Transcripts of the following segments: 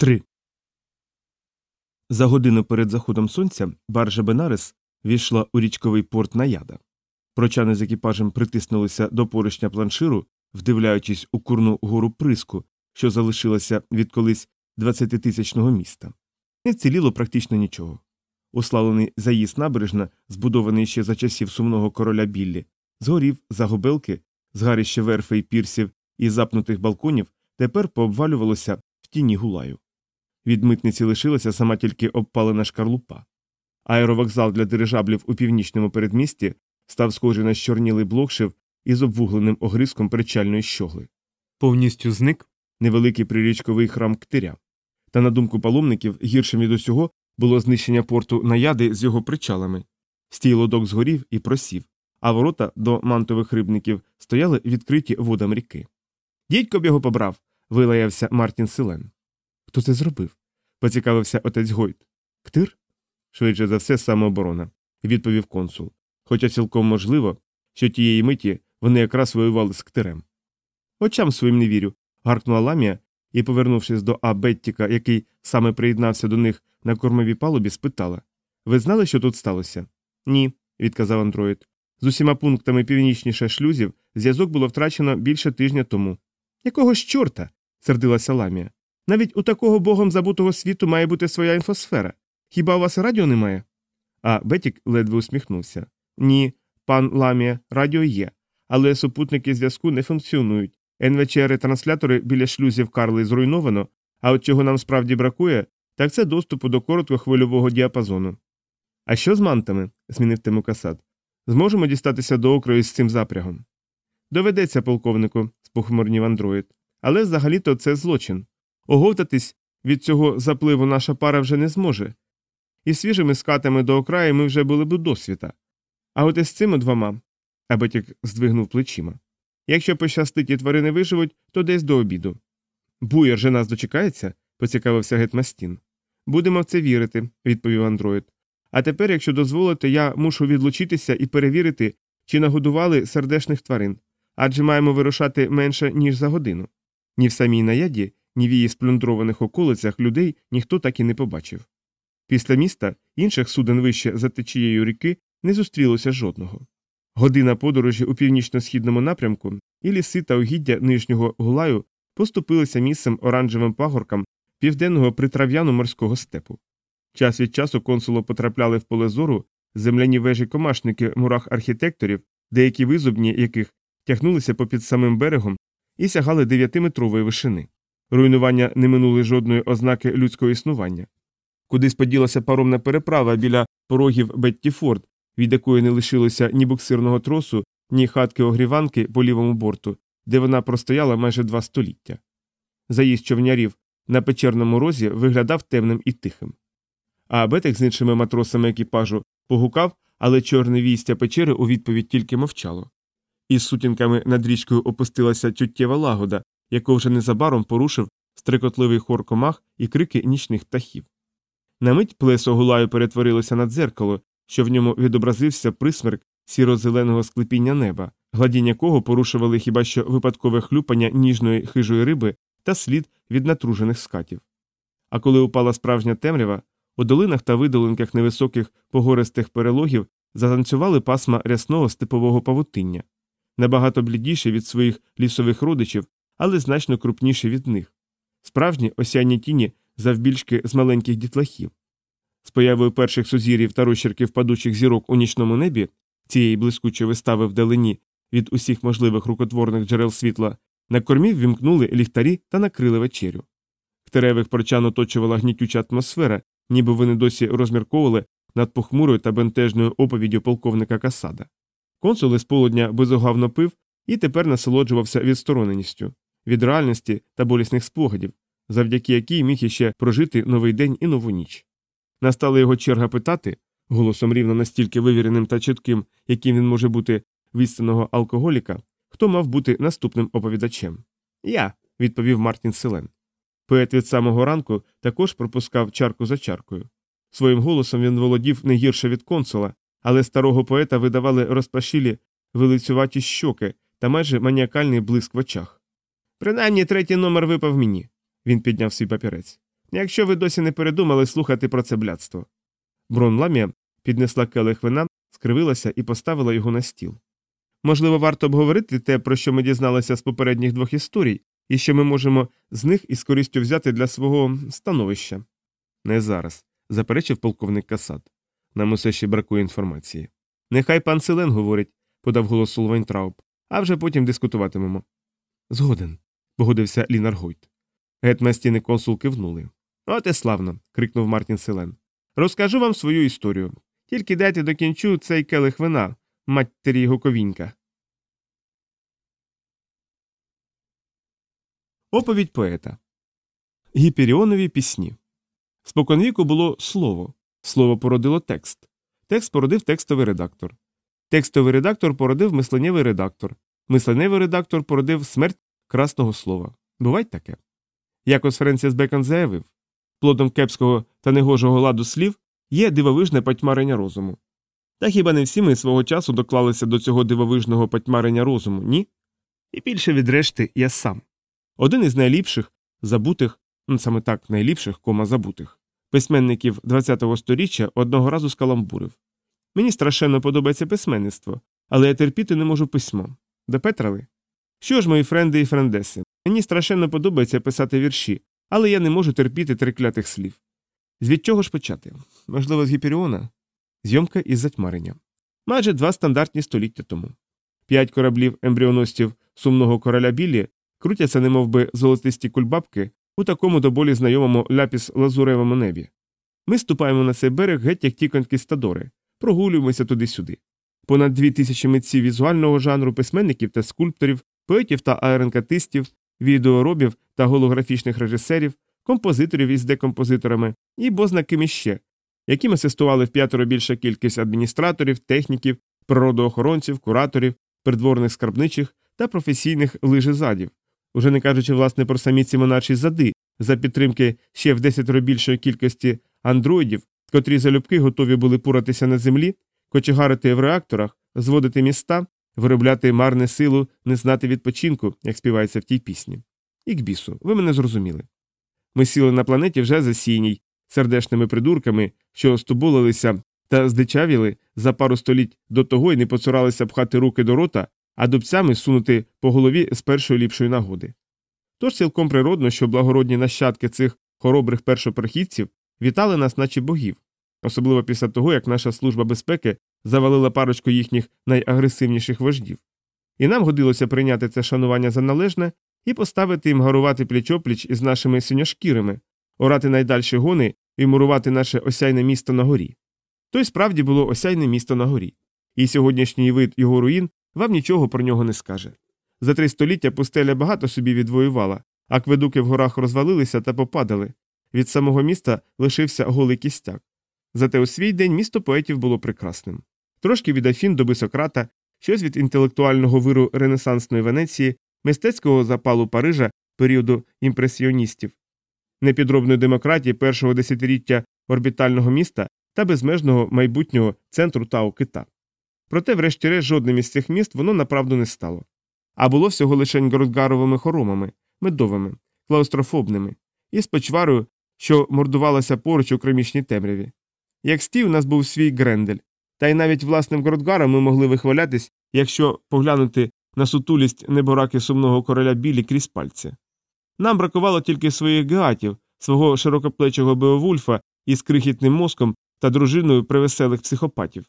3. За годину перед заходом сонця баржа Бенарес війшла у річковий порт Наяда. Прочани з екіпажем притиснулися до поручня планширу, вдивляючись у курну гору приску, що залишилася від колись 20-тисячного міста. Не вціліло практично нічого. Уславлений заїзд набережна, збудований ще за часів сумного короля Біллі, згорів, загубелки, згарище верфи й пірсів і запнутих балконів тепер пообвалювалося в тіні гулаю. Від митниці лишилася сама тільки обпалена шкарлупа. Аеровокзал для дирижаблів у північному передмісті став схожий на щорнілий блокшив із обвугленим огризком причальної щогли. Повністю зник невеликий прирічковий храм ктиря. Та, на думку паломників, гіршим від усього було знищення порту наяди з його причалами. Стій лодок згорів і просів, а ворота до мантових рибників стояли відкриті водам ріки. Дідько б його побрав, вилаявся Мартін Силен. Хто це зробив? поцікавився отець Гойт. Ктир? Швидше за все, самооборона, відповів консул. Хоча цілком можливо, що тієї миті вони якраз воювали з ктирем. Очам своїм не вірю, гаркнула ламія і, повернувшись до А. Беттіка, який саме приєднався до них на кормовій палубі, спитала Ви знали, що тут сталося? Ні, відказав андроїд. З усіма пунктами північніше шлюзів зв'язок було втрачено більше тижня тому. Якого ж чорта? сердилася ламія. Навіть у такого богом забутого світу має бути своя інфосфера. Хіба у вас радіо немає? А Бетік ледве усміхнувся. Ні, пан Ламія, радіо є, але супутники зв'язку не функціонують. НВЧ-ретранслятори біля шлюзів Карли зруйновано, а от чого нам справді бракує, так це доступу до короткохвильового діапазону. А що з мантами? змінив тему Касад. Зможемо дістатися до окрою з цим запрягом. Доведеться, полковнику, спохмурнів андроїд. Але взагалі-то це злочин. Оговтатись від цього запливу наша пара вже не зможе. І свіжими скатами до окраї ми вже були б досвіта. А от із цими двома. Абетік здвигнув плечима. Якщо пощастить і тварини виживуть, то десь до обіду. Буєр же нас дочекається, поцікавився Гетмастін. Будемо в це вірити, відповів андроїд. А тепер, якщо дозволите, я мушу відлучитися і перевірити, чи нагодували сердешних тварин, адже маємо вирушати менше, ніж за годину. Ні в самій наяді, ні в її сплюндрованих околицях людей ніхто так і не побачив. Після міста інших суден вище за течією ріки не зустрілося жодного. Година подорожі у північно-східному напрямку і ліси та угіддя нижнього гулаю поступилися місцем оранжевим пагоркам південного притрав'яну морського степу. Час від часу консулу потрапляли в поле зору земляні вежі комашники мурах архітекторів, деякі визубні яких тягнулися попід самим берегом і сягали дев'ятиметрової вишини. Руйнування не минули жодної ознаки людського існування. Кудись поділася паромна переправа біля порогів Бетті Форд, від якої не лишилося ні буксирного тросу, ні хатки огріванки по лівому борту, де вона простояла майже два століття. Заїзд човнярів на печерному розі виглядав темним і тихим. А Бетик з іншими матросами екіпажу погукав, але чорне війстя печери у відповідь тільки мовчало. Із сутінками над річкою опустилася чуттєва лагода, яку вже незабаром порушив стрекотливий хор комах і крики нічних птахів. На мить плесо гулаю перетворилося на дзеркало, що в ньому відобразився присмерк сіро-зеленого склепіння неба, гладіння якого порушували хіба що випадкове хлюпання ніжної хижої риби та слід від натружених скатів. А коли упала справжня темрява, у долинах та видолинках невисоких погористих перелогів затанцювали пасма рясного степового павутиння, набагато блідіші від своїх лісових родичів, але значно крупніші від них, справжні осяйні тіні завбільшки з маленьких дітлахів. З появою перших сузір'їв та розчерків падучих зірок у нічному небі, цієї блискучої вистави вдалині від усіх можливих рукотворних джерел світла, на кормі ввімкнули ліхтарі та накрили вечерю. В теревих прочан оточувала гнітюча атмосфера, ніби вони досі розмірковували над похмурою та бентежною оповіддю полковника Касада. Консул із полудня безогавно пив і тепер насолоджувався відстороненістю, від реальності та болісних спогадів, завдяки якій міг іще прожити новий день і нову ніч. Настала його черга питати, голосом рівно настільки вивіреним та чітким, яким він може бути відстаного алкоголіка, хто мав бути наступним оповідачем. Я, відповів Мартін Селен. Поет від самого ранку також пропускав чарку за чаркою. Своїм голосом він володів не гірше від консула, але старого поета видавали розпашілі вилицюваті щоки та майже маніакальний блиск в очах. Принаймні третій номер випав мені. Він підняв свій папірець. якщо ви досі не передумали слухати про це блядство. Брон Ламія піднесла келих вина, скривилася і поставила його на стіл. Можливо, варто обговорити те, про що ми дізналися з попередніх двох історій, і що ми можемо з них із користю взяти для свого становища. Не зараз, заперечив полковник Кассад. Нам усе ще бракує інформації. Нехай пан Селен говорить, подав голос Сол Вайнтрауб, а вже потім дискутуватимемо. Згоден, погодився Ленар Гойт. Гет Мастін і Консул кивнули. От і славно. крикнув Мартін Селен. Розкажу вам свою історію. Тільки дайте докінчу цей келих вина, матері його ковінька. Оповідь поета Гіперіонові пісні. Споконвіку було слово. Слово породило текст. Текст породив текстовий редактор. Текстовий редактор породив мисленнєвий редактор. Мисленнєвий редактор породив смерть красного слова. Буває таке. Якось Френсіс Бекон заявив плодом кепського та негожого ладу слів є дивовижне потьмарення розуму. Та хіба не всі ми свого часу доклалися до цього дивовижного потьмарення розуму, ні? І більше від решти я сам. Один із найліпших, забутих, ну саме так, найліпших, кома забутих, письменників ХХ століття одного разу скаламбурив. Мені страшенно подобається письменництво, але я терпіти не можу письмо. Допетрали? Що ж, мої френди і френдеси, мені страшенно подобається писати вірші, але я не можу терпіти триклятих слів. Звід чого ж почати? Можливо, з Гіперіона? Зйомка із затьмарення. Майже два стандартні століття тому. П'ять кораблів ембріоностів сумного короля Біллі крутяться, немов би золотисті кульбабки, у такому до болі знайомому ляпіс лазуревому небі. Ми ступаємо на цей берег геть як ті конкістадори, прогулюємося туди-сюди. Понад дві тисячі митців візуального жанру письменників та скульпторів, поетів та аеренкатистів, відеоробів та голографічних режисерів, композиторів із декомпозиторами і бозна ким іще, яким асистували в п'ятеро більша кількість адміністраторів, техніків, природоохоронців, кураторів, придворних скарбничих та професійних лижезадів, уже не кажучи власне про самі ці монарші зади за підтримки ще в десятеро більшої кількості андроїдів, котрі залюбки готові були пуратися на землі, кочегарити в реакторах, зводити міста, виробляти марне силу, не знати відпочинку, як співається в тій пісні. І к бісу, ви мене зрозуміли. Ми сіли на планеті вже засійній, сердешними придурками, що стубулилися та здичавіли за пару століть до того і не поцуралися пхати руки до рота, а дубцями сунути по голові з першої ліпшої нагоди. Тож цілком природно, що благородні нащадки цих хоробрих першопрохідців вітали нас, наче богів, особливо після того, як наша служба безпеки завалила парочку їхніх найагресивніших вождів. І нам годилося прийняти це шанування за належне і поставити їм гарувати пліч-опліч із нашими синьошкірими, орати найдальші гони і мурувати наше осяйне місто на горі. То й справді було осяйне місто на горі, і сьогоднішній вид його руїн вам нічого про нього не скаже. За три століття пустеля багато собі відвоювала, акведуки в горах розвалилися та попадали. Від самого міста лишився голий кістяк. Зате у свій день місто поетів було прекрасним. Трошки від Афін до Бисократа, щось від інтелектуального виру Ренесансної Венеції, мистецького запалу Парижа періоду імпресіоністів, непідробної демократії першого десятиліття орбітального міста та безмежного майбутнього центру Тау Кита. Проте, врешті-решт, жодним із цих міст воно направду не стало. А було всього лише Городгаровими хоромами, медовими, клаустрофобними, і з почварою, що мордувалася поруч у кромішній темряві. Як стій, у нас був свій Грендель, та й навіть власним Городгаром ми могли вихвалятись, якщо поглянути на сутулість небораки сумного короля білі крізь пальці. Нам бракувало тільки своїх геатів, свого широкоплечого Беовульфа із крихітним мозком та дружиною привеселих психопатів.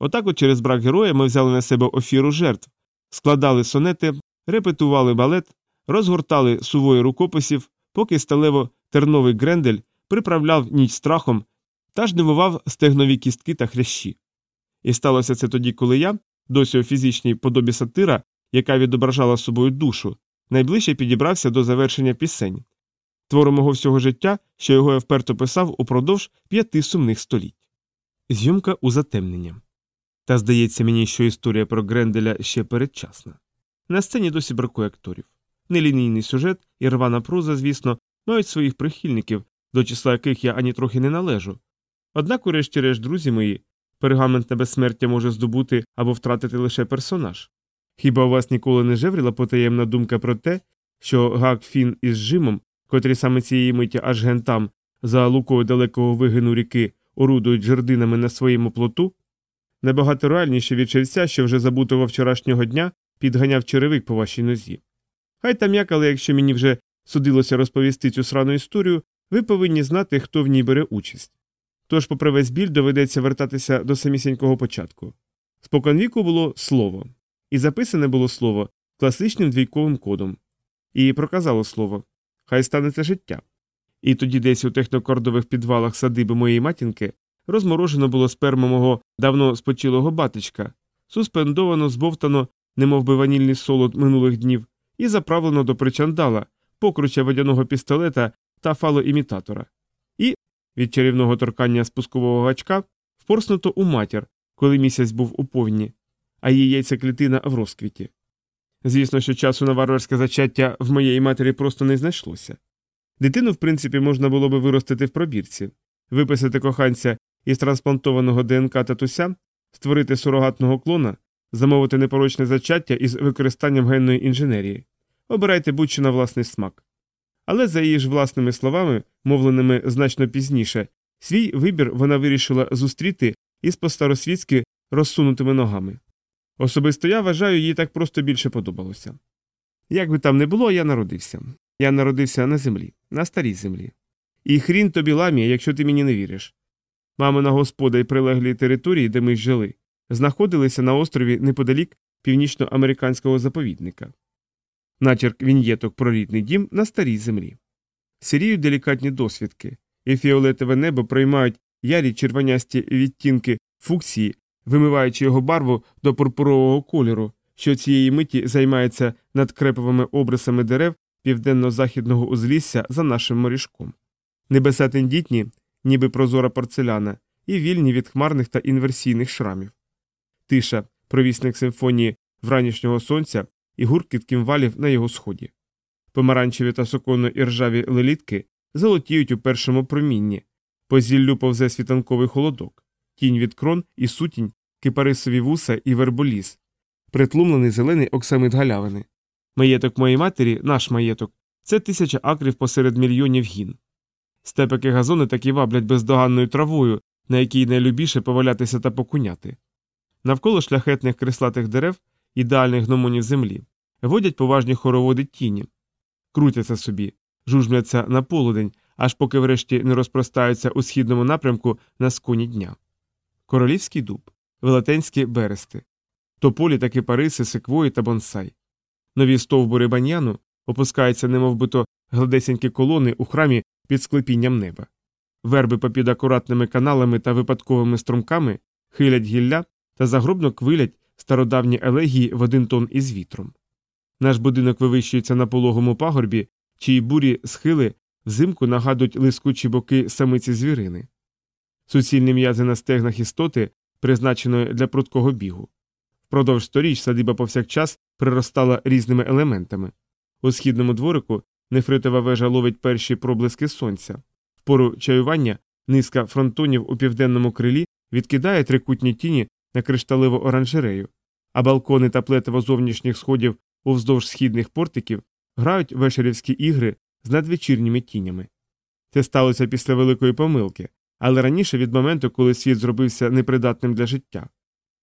Отак от через брак героя ми взяли на себе офіру жертв, складали сонети, репетували балет, розгортали сувої рукописів, поки сталево терновий грендель приправляв ніч страхом та жнивував стегнові кістки та хрящі. І сталося це тоді, коли я, досі у фізичній подобі сатира, яка відображала собою душу, найближче підібрався до завершення пісень, твору мого всього життя, що його я вперто писав упродовж п'яти сумних століть. Зйомка у затемнення. Та здається мені, що історія про Гренделя ще передчасна. На сцені досі бракує акторів. Нелінійний сюжет і рвана проза, звісно, мають своїх прихильників, до числа яких я ані трохи не належу. Однак, урешті-решт, друзі мої, пергаментне безсмертя може здобути або втратити лише персонаж. Хіба у вас ніколи не жевріла потаємна думка про те, що Гак Фін із Жимом котрі саме цієї миті аж ген там, за лукою далекого вигину ріки, орудують жердинами на своєму плоту, набагато реальніше від чевця, що вже забутого вчорашнього дня підганяв черевик по вашій нозі. Хай там як, але якщо мені вже судилося розповісти цю срану історію, ви повинні знати, хто в ній бере участь. Тож, попри весь біль, доведеться вертатися до самісінького початку. Споконвіку було слово, і записане було слово класичним двійковим кодом. І проказало слово Хай станеться життя. І тоді десь у технокордових підвалах садиби моєї матінки розморожено було сперму мого давно спочилого батечка, суспендовано, збовтано, немов би ванільний солод минулих днів, і заправлено до причандала, покруча водяного пістолета та фалоімітатора. І від чарівного торкання спускового гачка впорснуто у матір, коли місяць був у повні, а її яйцеклітина в розквіті. Звісно, що часу на варварське зачаття в моєї матері просто не знайшлося. Дитину, в принципі, можна було би виростити в пробірці, виписати коханця із трансплантованого ДНК татуся, створити сурогатного клона, замовити непорочне зачаття із використанням генної інженерії. Обирайте будь-що на власний смак. Але за її ж власними словами, мовленими значно пізніше, свій вибір вона вирішила зустріти із по-старосвітськи розсунутими ногами. Особисто я вважаю, їй так просто більше подобалося. Як би там не було, я народився. Я народився на землі, на старій землі. І хрін тобі ламія, якщо ти мені не віриш. Мамина господа і прилеглі території, де ми жили, знаходилися на острові неподалік північноамериканського заповідника. Начерк віньєток про рідний дім на старій землі. Сіріють делікатні досвідки, і фіолетове небо приймають ярі червонясті відтінки фуксії, вимиваючи його барву до пурпурового кольору, що цієї миті займається над креповими обрисами дерев південно-західного узлісся за нашим морішком. Небеса тендітні, ніби прозора порцеляна, і вільні від хмарних та інверсійних шрамів. Тиша, провісник симфонії вранішнього сонця і гуркіт кімвалів на його сході. Помаранчеві та суконно іржаві лелітки золотіють у першому промінні, по зіллю повзе світанковий холодок, тінь від крон і сутінь, кипарисові вуса і верболіс, притлумлений зелений оксамит галявини. Маєток моєї матері, наш маєток, це тисяча акрів посеред мільйонів гін. Степики газони такі ваблять бездоганною травою, на якій найлюбіше повалятися та покуняти. Навколо шляхетних креслатих дерев, ідеальних гномонів землі, водять поважні хороводи тіні, крутяться собі, жужмляться на полудень, аж поки врешті не розпростаються у східному напрямку на сконі дня. Королівський дуб, велетенські берести, тополі та кипариси, секвої та бонсай. Нові стовбури баньяну опускаються немовбито гладесенькі колони у храмі під склепінням неба. Верби попід акуратними каналами та випадковими струмками хилять гілля та загробно квилять стародавні елегії в один тон із вітром. Наш будинок вивищується на пологому пагорбі, чиї бурі схили взимку нагадують лискучі боки самиці звірини. Суцільні м'язи на стегнах істоти, призначеної для прудкого бігу. Впродовж сторіч садиба повсякчас приростала різними елементами. У східному дворику нефритова вежа ловить перші проблиски сонця. В пору чаювання низка фронтонів у південному крилі відкидає трикутні тіні на кришталеву оранжерею, а балкони та плетиво зовнішніх сходів уздовж східних портиків грають вешерівські ігри з надвечірніми тінями. Це сталося після великої помилки, але раніше від моменту, коли світ зробився непридатним для життя.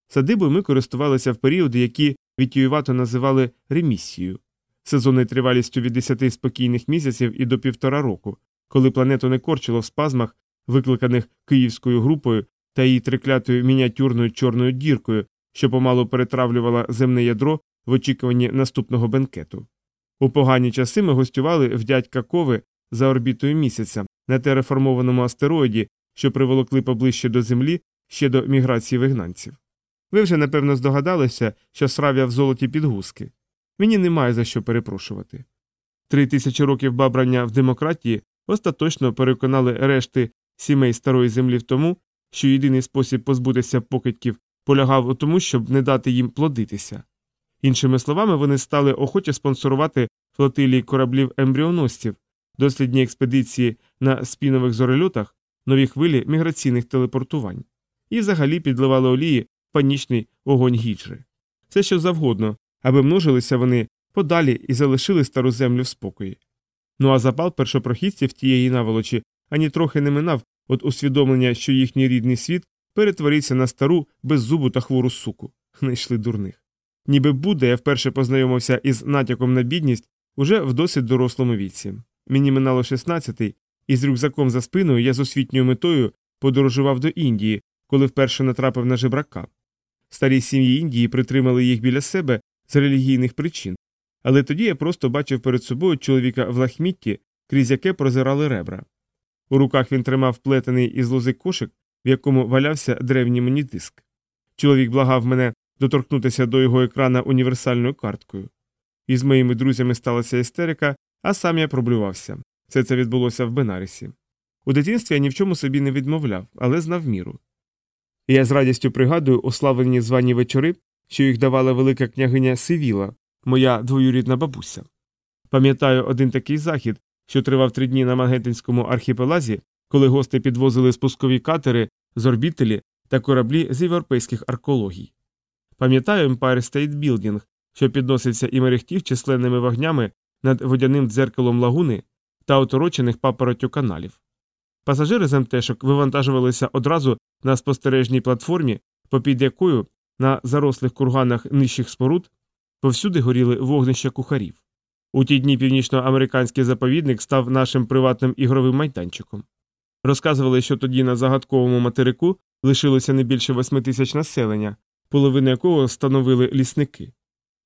Садибою ми користувалися в періоди, які вітіювато називали ремісією, сезонною тривалістю від 10 спокійних місяців і до півтора року, коли планету не корчило в спазмах, викликаних київською групою та її триклятою мініатюрною чорною діркою, що помалу перетравлювала земне ядро в очікуванні наступного бенкету. У погані часи ми гостювали в дядька Кови за орбітою місяця на тереформованому астероїді, що приволокли поближче до Землі ще до міграції вигнанців. Ви вже напевно здогадалися, що срав'я в золоті підгузки. Мені немає за що перепрошувати. Три тисячі років бабрання в демократії остаточно переконали решти сімей старої землі в тому, що єдиний спосіб позбутися покидьків полягав у тому, щоб не дати їм плодитися. Іншими словами, вони стали охоче спонсорувати флотилії кораблів ембріоносців, дослідні експедиції на спінових зорельотах, нові хвилі міграційних телепортувань, і взагалі підливали олії панічний огонь гіджри. Все що завгодно, аби множилися вони подалі і залишили стару землю в спокої. Ну а запал першопрохідців тієї наволочі ані трохи не минав від усвідомлення, що їхній рідний світ перетворився на стару, беззубу та хвору суку. Знайшли дурних. Ніби Будда я вперше познайомився із натяком на бідність уже в досить дорослому віці. Мені минало 16-й, і з рюкзаком за спиною я з освітньою метою подорожував до Індії, коли вперше натрапив на жебрака. Старі сім'ї Індії притримали їх біля себе з релігійних причин, але тоді я просто бачив перед собою чоловіка в лахмітті, крізь яке прозирали ребра. У руках він тримав плетений із лози кошик, в якому валявся древній мені диск. Чоловік благав мене доторкнутися до його екрана універсальною карткою. Із моїми друзями сталася істерика, а сам я проблювався. Все це відбулося в Бенарісі. У дитинстві я ні в чому собі не відмовляв, але знав міру. Я з радістю пригадую ославлені звані вечори, що їх давала велика княгиня Сивіла, моя двоюрідна бабуся. Пам'ятаю один такий захід, що тривав три дні на Мангеттинському архіпелазі, коли гости підвозили спускові катери з орбітелі та кораблі з європейських аркологій. Пам'ятаю Empire State Building, що підносився і мерехтів численними вогнями над водяним дзеркалом лагуни та оторочених папоротю каналів. Пасажири з МТшок вивантажувалися одразу на спостережній платформі, попід якою на зарослих курганах нижчих споруд повсюди горіли вогнища кухарів. У ті дні північноамериканський заповідник став нашим приватним ігровим майданчиком. Розказували, що тоді на загадковому материку лишилося не більше восьми тисяч населення, половину якого становили лісники.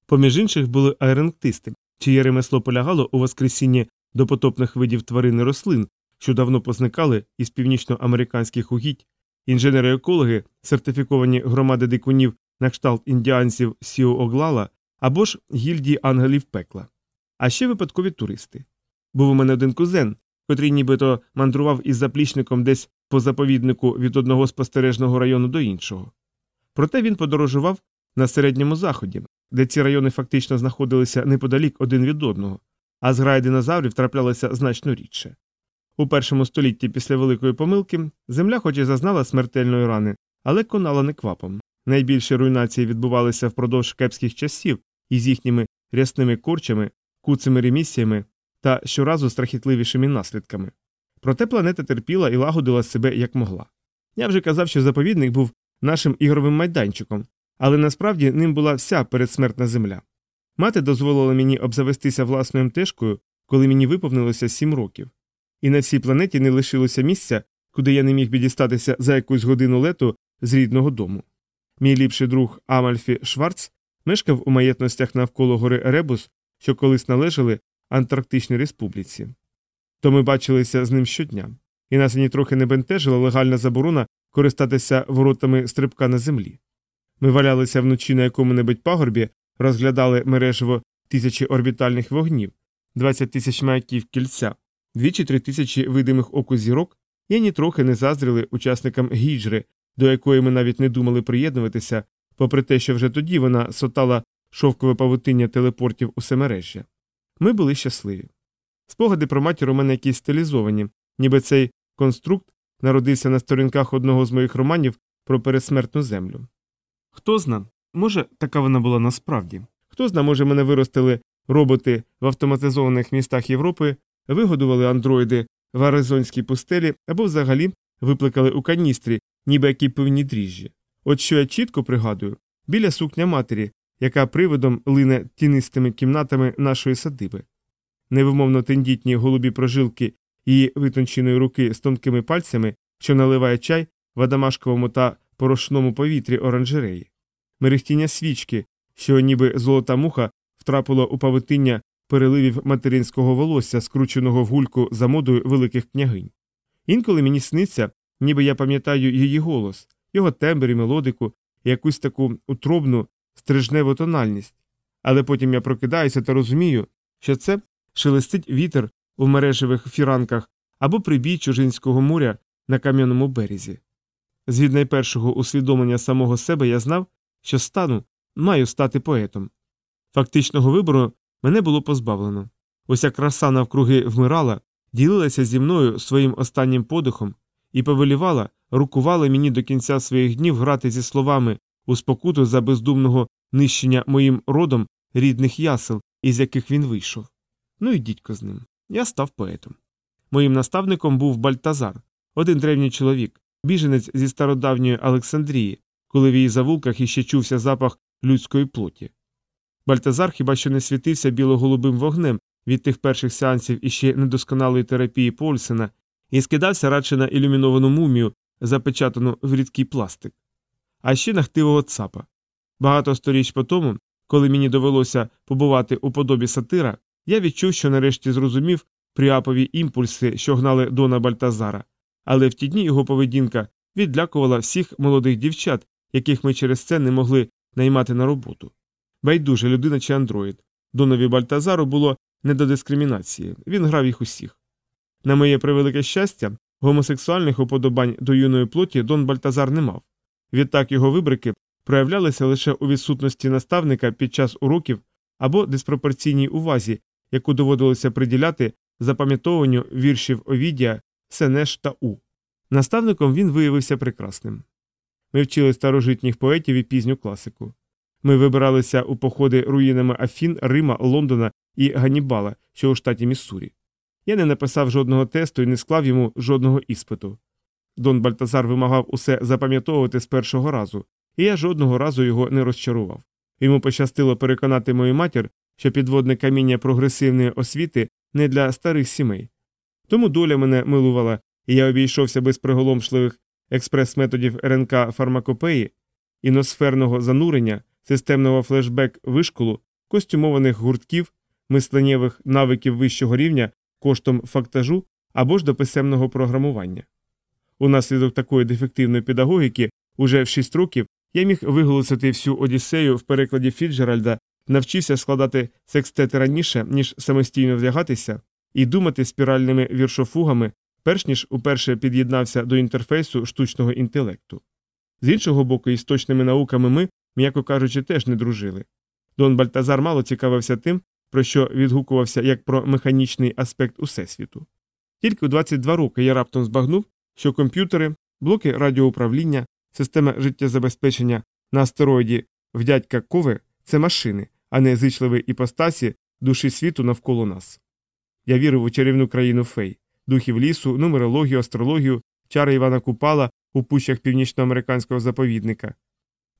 Поміж інших були айренктисти, чиє ремесло полягало у воскресінні допотопних видів тварин і рослин, що давно позникали із північноамериканських угідь, інженери-екологи, сертифіковані громади дикунів на кшталт індіанців Сіо Оглала або ж гільдії ангелів пекла, а ще випадкові туристи. Був у мене один кузен, котрий нібито мандрував із заплічником десь по заповіднику від одного спостережного району до іншого. Проте він подорожував на середньому заході, де ці райони фактично знаходилися неподалік один від одного, а зграї динозаврів траплялися значно рідше. У першому столітті після великої помилки земля, хоч і зазнала смертельної рани, але конала не квапом. Найбільші руйнації відбувалися впродовж кепських часів із їхніми рясними корчами, куцими ремісіями та щоразу страхітливішими наслідками. Проте планета терпіла і лагодила себе як могла. Я вже казав, що заповідник був нашим ігровим майданчиком, але насправді ним була вся передсмертна земля. Мати дозволила мені обзавестися власною МТшкою, коли мені виповнилося сім років. І на всій планеті не лишилося місця, куди я не міг підістатися за якусь годину лету з рідного дому. Мій ліпший друг Амальфі Шварц мешкав у маєтностях навколо гори Ребус, що колись належали Антарктичній республіці. То ми бачилися з ним щодня, і нас ані трохи не бентежила легальна заборона користатися воротами стрибка на землі. Ми валялися вночі на якому-небудь пагорбі, розглядали мережево тисячі орбітальних вогнів, 20 тисяч маяків кільця, двічі три тисячі видимих оку зірок, і ані трохи не заздрили учасникам гіджри, до якої ми навіть не думали приєднуватися, попри те, що вже тоді вона сотала шовкове павутиння телепортів у семережжя. Ми були щасливі. Спогади про матір у мене якісь стилізовані, ніби цей конструкт народився на сторінках одного з моїх романів про пересмертну землю. Хто зна, може, така вона була насправді. Хто зна, може, мене виростили роботи в автоматизованих містах Європи, вигодували андроїди в Аризонській пустелі або взагалі випликали у каністрі, ніби які пивні дріжджі. От що я чітко пригадую біля сукня матері, яка привидом лине тінистими кімнатами нашої садиби. Невимовно тендітні голубі прожилки її витонченої руки з тонкими пальцями, що наливає чай в адамашковому та порошному повітрі оранжереї, мерехтіння свічки, що ніби золота муха втрапило у павутиння переливів материнського волосся, скрученого в гульку за модою великих княгинь. Інколи мені сниться, ніби я пам'ятаю її голос, його тембр і мелодику, якусь таку утробну, стрижневу тональність. Але потім я прокидаюся та розумію, що це шелестить вітер у мережевих фіранках або прибій чужинського моря на кам'яному березі. Згідно найпершого усвідомлення самого себе я знав, що стану, маю стати поетом. Фактичного вибору мене було позбавлено. Уся краса навкруги вмирала, ділилася зі мною своїм останнім подихом і повелівала, рукувала мені до кінця своїх днів грати зі словами у спокуту за бездумного нищення моїм родом рідних ясел, із яких він вийшов. Ну і дідько з ним. я став поетом. Моїм наставником був Бальтазар, один древній чоловік, біженець зі стародавньої Олександрії, коли в її завулках іще чувся запах людської плоті. Бальтазар хіба що не світився біло-голубим вогнем від тих перших сеансів іще недосконалої терапії Польсена і скидався радше на ілюміновану мумію, запечатану в рідкий пластик, а ще на хтивого цапа. Багато сторіч по тому, коли мені довелося побувати у подобі сатира, я відчув, що нарешті зрозумів пріапові імпульси, що гнали Дона Бальтазара, але в ті дні його поведінка відлякувала всіх молодих дівчат, яких ми через це не могли наймати на роботу. Байдуже людина чи андроїд. Донові Бальтазару було не до дискримінації, він грав їх усіх. На моє превелике щастя, гомосексуальних уподобань до юної плоті Дон Бальтазар не мав. Відтак його вибрики проявлялися лише у відсутності наставника під час уроків або диспропорційній увазі, яку доводилося приділяти запам'ятовуванню віршів Овідія, Сенеш та У. Наставником він виявився прекрасним. Ми вчили старожитніх поетів і пізню класику. Ми вибиралися у походи руїнами Афін, Рима, Лондона і Ганнібала, що у штаті Міссурі. Я не написав жодного тесту і не склав йому жодного іспиту. Дон Бальтазар вимагав усе запам'ятовувати з першого разу, і я жодного разу його не розчарував. Йому пощастило переконати мою матір, що підводне каміння прогресивної освіти не для старих сімей. Тому доля мене милувала, і я обійшовся без приголомшливих експрес-методів РНК фармакопеї, іносферного занурення, системного флешбек вишколу, костюмованих гуртків, мисленнєвих навиків вищого рівня коштом фактажу або ж до писемного програмування. Унаслідок такої дефективної педагогіки уже в 6 років я міг виголосити всю Одіссею в перекладі Фіджеральда, навчився складати секстети раніше, ніж самостійно вдягатися, і думати спіральними віршофугами, перш ніж уперше під'єднався до інтерфейсу штучного інтелекту. З іншого боку, із точними науками ми, м'яко кажучи, теж не дружили. Дон Бальтазар мало цікавився тим, про що відгукувався як про механічний аспект усесвіту. Тільки у 22 роки я раптом збагнув, що комп'ютери, блоки радіоуправління, система життєзабезпечення на астероїді в дядька Кове це машини, а не зичливі іпостасі душі світу навколо нас. Я вірив у чарівну країну фей, духів лісу, нумерологію, астрологію, чари Івана Купала у пущах північноамериканського заповідника.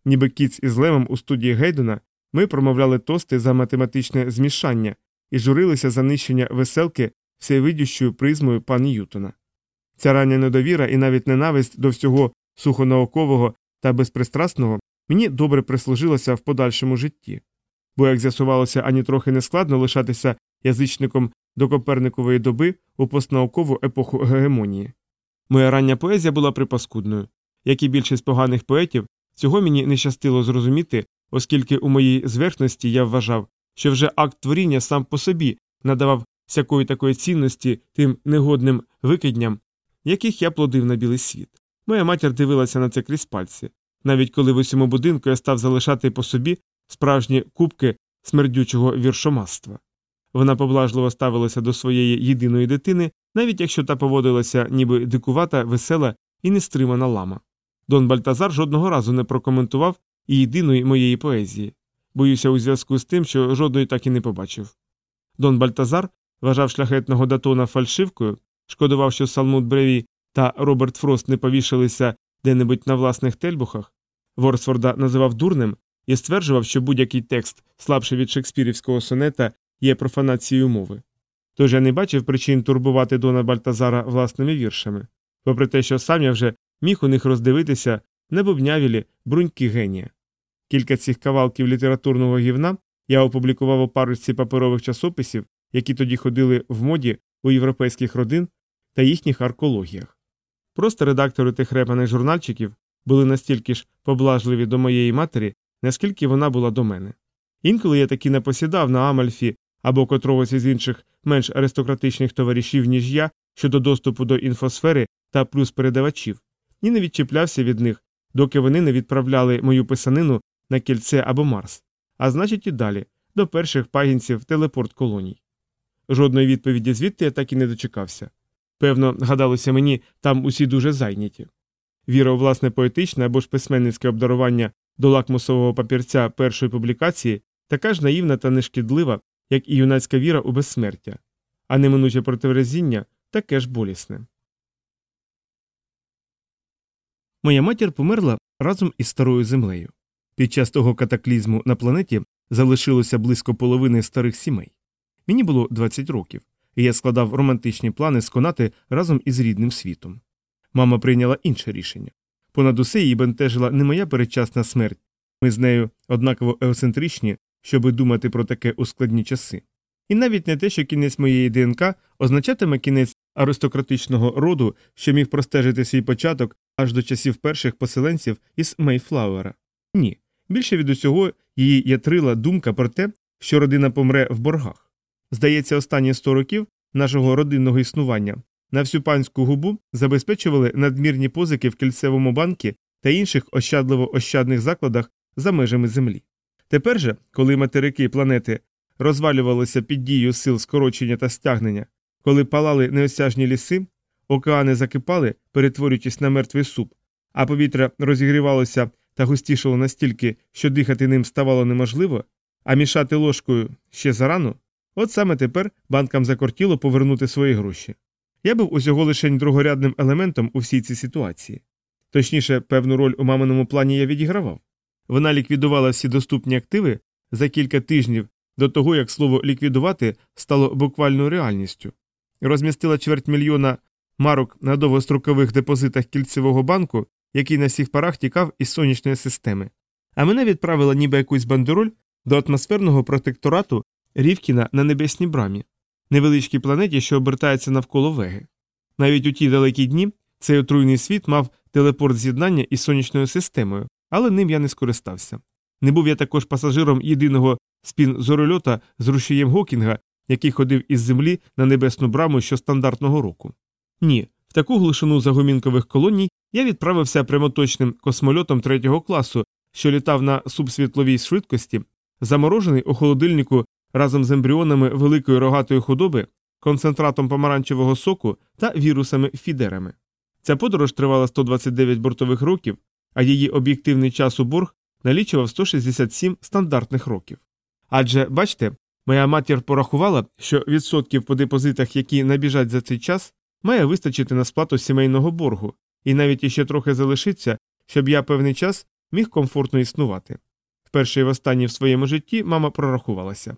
Ніби кіц із лемом у студії Гейдена ми промовляли тости за математичне змішання і журилися за нищення веселки всевидющою призмою пана Ньютона. Ця рання недовіра і навіть ненависть до всього сухонаукового та безпристрасного мені добре прислужилося в подальшому житті, бо, як з'ясувалося, ані трохи не складно лишатися язичником до Коперникової доби у постнаукову епоху гегемонії. Моя рання поезія була припаскудною, як і більшість поганих поетів, цього мені не щастило зрозуміти, оскільки у моїй зверхності я вважав, що вже акт творіння сам по собі надавав всякої такої цінності тим негодним викидням, яких я плодив на білий світ. Моя матір дивилася на це крізь пальці, навіть коли в усьому будинку я став залишати по собі справжні кубки смердючого віршомаства. Вона поблажливо ставилася до своєї єдиної дитини, навіть якщо та поводилася ніби дикувата, весела і нестримана лама. Дон Бальтазар жодного разу не прокоментував і єдиної моєї поезії. Боюся, у зв'язку з тим, що жодної так і не побачив. Дон Бальтазар вважав шляхетного датона фальшивкою, шкодував, що Салмут Бреві та Роберт Фрост не повішалися де-небудь на власних тельбухах, Ворсфорда називав дурним і стверджував, що будь-який текст, слабший від шекспірівського сонета, є профанацією мови. Тож я не бачив причин турбувати Дона Бальтазара власними віршами, попри те, що сам я вже міг у них роздивитися небубнявілі бруньки генія. Кілька цих кавалків літературного гівна я опублікував у парочці паперових часописів, які тоді ходили в моді у європейських родин та їхніх аркологіях. Просто редактори тих репаних журнальчиків були настільки ж поблажливі до моєї матері, наскільки вона була до мене. Інколи я таки не посідав на Амальфі або котрогось із інших менш аристократичних товаришів, ніж я, щодо доступу до інфосфери та плюс передавачів, і не відчіплявся від них, доки вони не відправляли мою писанину на кільце або Марс, а значить і далі, до перших пагінців телепорт колоній. Жодної відповіді звідти я так і не дочекався. Певно, гадалося мені, там усі дуже зайняті. Віра у власне поетичне або ж письменницьке обдарування до лакмусового папірця першої публікації така ж наївна та нешкідлива, як і юнацька віра у безсмертя. а неминуче противрезіння таке ж болісне. Моя матір померла разом із старою землею. Під час того катаклізму на планеті залишилося близько половини старих сімей. Мені було 20 років, і я складав романтичні плани сконати разом із рідним світом. Мама прийняла інше рішення. Понад усе її бентежила не моя передчасна смерть. Ми з нею однаково еоцентричні, щоби думати про таке у складні часи. І навіть не те, що кінець моєї ДНК означатиме кінець аристократичного роду, що міг простежити свій початок аж до часів перших поселенців із Мейфлауера. Ні, більше від усього її ятрила думка про те, що родина помре в боргах. Здається, останні 100 років нашого родинного існування на всю панську губу забезпечували надмірні позики в кільцевому банкі та інших ощадливо ощадних закладах за межами землі. Тепер же, коли материки планети розвалювалися під дією сил скорочення та стягнення, коли палали неосяжні ліси, океани закипали, перетворюючись на мертвий суп, а повітря розігрівалося та густішало настільки, що дихати ним ставало неможливо, а мішати ложкою ще зарано, от саме тепер банкам закортіло повернути свої гроші. Я був усього лише другорядним елементом у всій цій ситуації. Точніше, певну роль у маминому плані я відігравав. Вона ліквідувала всі доступні активи за кілька тижнів до того, як слово ліквідувати стало буквальною реальністю, розмістила чверть мільйона марок на довгострокових депозитах кільцевого банку, який на всіх парах тікав із сонячної системи. А мене відправила ніби якусь бандероль до атмосферного протекторату Рівкіна на небесній брамі, невеличкій планеті, що обертається навколо веги. Навіть у ті далекі дні цей отруйний світ мав телепорт з'єднання із сонячною системою, але ним я не скористався. Не був я також пасажиром єдиного спін-зорольота з рушієм Гокінга, який ходив із землі на небесну браму щостандартного року. Ні, в таку глушину загумінкових колоній я відправився прямоточним космольотом третього класу, що літав на субсвітловій швидкості, заморожений у холодильнику разом з ембріонами великої рогатої худоби, концентратом помаранчевого соку та вірусами-фідерами. Ця подорож тривала 129 бортових років, а її об'єктивний час у борг налічував 167 стандартних років. Адже, бачте, моя матір порахувала, що відсотків по депозитах, які набіжать за цей час, має вистачити на сплату сімейного боргу, і навіть іще трохи залишиться, щоб я певний час міг комфортно існувати. Вперше і востаннє в своєму житті мама прорахувалася.